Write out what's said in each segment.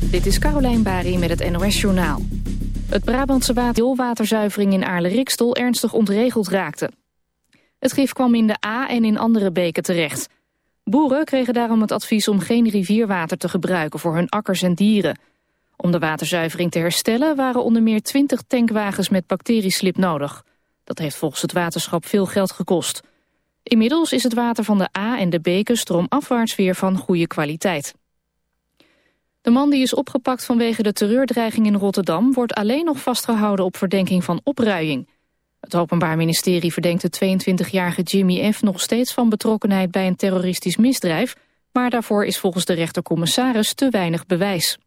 Dit is Carolijn Bari met het NOS Journaal. Het Brabantse waterzuivering in Aarle-Rikstel ernstig ontregeld raakte. Het gif kwam in de A en in andere beken terecht. Boeren kregen daarom het advies om geen rivierwater te gebruiken voor hun akkers en dieren. Om de waterzuivering te herstellen waren onder meer 20 tankwagens met bacterieslip nodig. Dat heeft volgens het waterschap veel geld gekost. Inmiddels is het water van de A en de beken stroomafwaarts weer van goede kwaliteit. De man die is opgepakt vanwege de terreurdreiging in Rotterdam... wordt alleen nog vastgehouden op verdenking van opruiing. Het Openbaar Ministerie verdenkt de 22-jarige Jimmy F. nog steeds van betrokkenheid bij een terroristisch misdrijf... maar daarvoor is volgens de rechtercommissaris te weinig bewijs.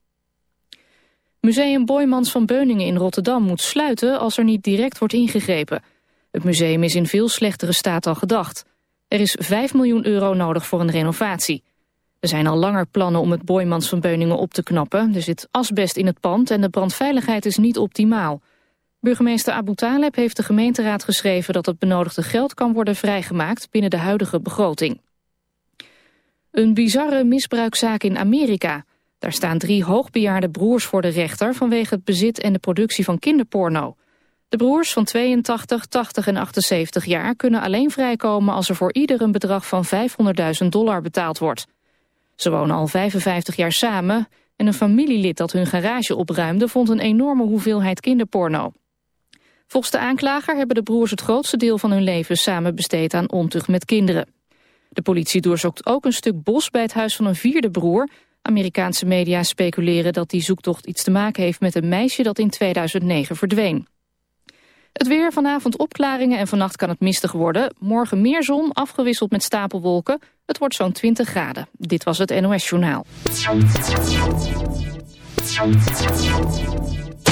Museum Boymans van Beuningen in Rotterdam moet sluiten als er niet direct wordt ingegrepen. Het museum is in veel slechtere staat dan gedacht. Er is 5 miljoen euro nodig voor een renovatie. Er zijn al langer plannen om het Boymans van Beuningen op te knappen. Er zit asbest in het pand en de brandveiligheid is niet optimaal. Burgemeester Abu Taleb heeft de gemeenteraad geschreven dat het benodigde geld kan worden vrijgemaakt binnen de huidige begroting. Een bizarre misbruikzaak in Amerika. Daar staan drie hoogbejaarde broers voor de rechter vanwege het bezit en de productie van kinderporno. De broers van 82, 80 en 78 jaar kunnen alleen vrijkomen als er voor ieder een bedrag van 500.000 dollar betaald wordt. Ze wonen al 55 jaar samen en een familielid dat hun garage opruimde vond een enorme hoeveelheid kinderporno. Volgens de aanklager hebben de broers het grootste deel van hun leven samen besteed aan ontucht met kinderen. De politie doorzoekt ook een stuk bos bij het huis van een vierde broer. Amerikaanse media speculeren dat die zoektocht iets te maken heeft met een meisje dat in 2009 verdween. Het weer, vanavond opklaringen en vannacht kan het mistig worden. Morgen meer zon, afgewisseld met stapelwolken. Het wordt zo'n 20 graden. Dit was het NOS Journaal.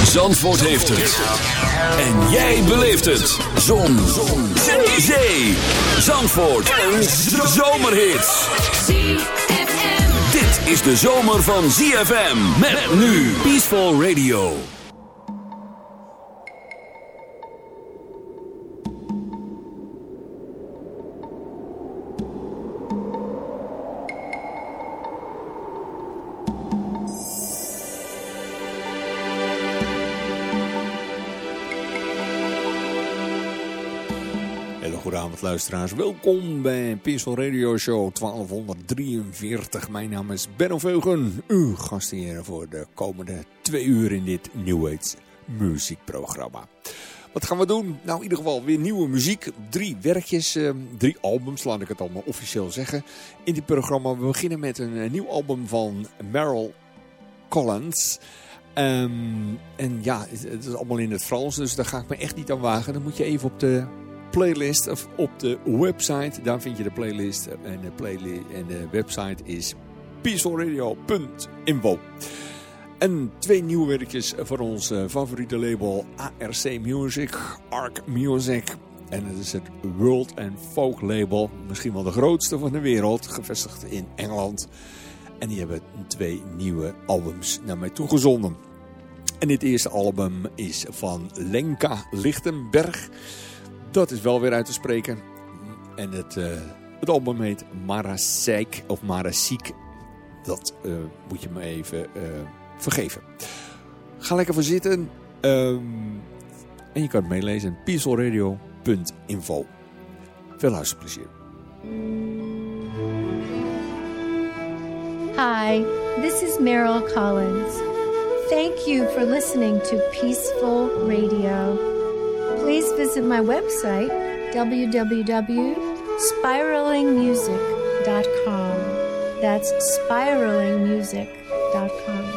Zandvoort heeft het. En jij beleeft het. Zon. zon. Zee. Zee. Zandvoort. Een zomerhit. Dit is de zomer van ZFM. Met nu Peaceful Radio. Luisteraars, welkom bij Peaceful Radio Show 1243. Mijn naam is Benno Veugen, uw gastheer voor de komende twee uur in dit New Age muziekprogramma. Wat gaan we doen? Nou, in ieder geval weer nieuwe muziek. Drie werkjes, eh, drie albums, laat ik het allemaal officieel zeggen. In dit programma, we beginnen met een, nieuw album van Meryl Collins... Ehm, en ja, het is allemaal in het Frans, dus daar ga ik me echt niet aan wagen. Dan moet je even op de playlist of op de website. Daar vind je de playlist en de, playlist, en de website is peacefulradio.info. En twee nieuwe werkjes voor ons favoriete label ARC Music, ARC Music. En het is het World and Folk label, misschien wel de grootste van de wereld, gevestigd in Engeland. En die hebben twee nieuwe albums naar mij toegezonden. En dit eerste album is van Lenka Lichtenberg. Dat is wel weer uit te spreken. En het, uh, het album heet Marasek of Marasiek. Dat uh, moet je me even uh, vergeven. Ga lekker voor zitten. Um, en je kan het meelezen. peacefulradio.info Veel luisterplezier. Hi, this is Meryl Collins. Thank you for listening to Peaceful Radio. Please visit my website, www.spiralingmusic.com. That's spiralingmusic.com.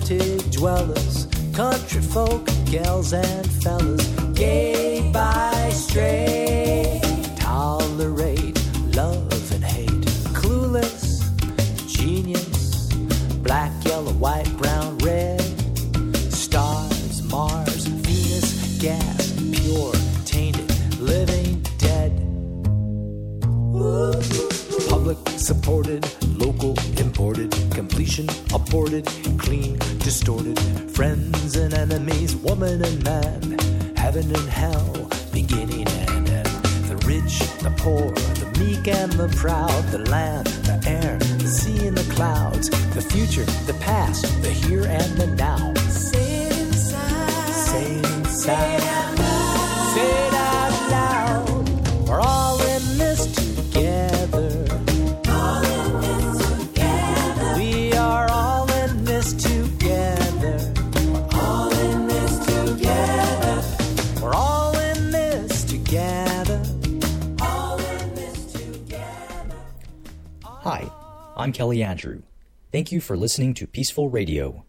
city dwellers, country folk, gals and fellas, gay by straight, tolerate love and hate, clueless, genius, black, yellow, white, brown, red, stars, Mars, Venus, gas, pure, tainted, living dead, public supported aborted, clean, distorted. Friends and enemies, woman and man, heaven and hell, beginning and end. The rich, the poor, the meek and the proud, the land, the air, the sea and the clouds, the future, the past, the here and the now. Say inside. Say inside. Say I'm Kelly Andrew. Thank you for listening to Peaceful Radio.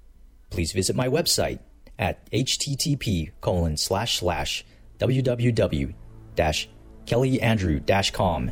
Please visit my website at http colon slash slash www kellyandrew-com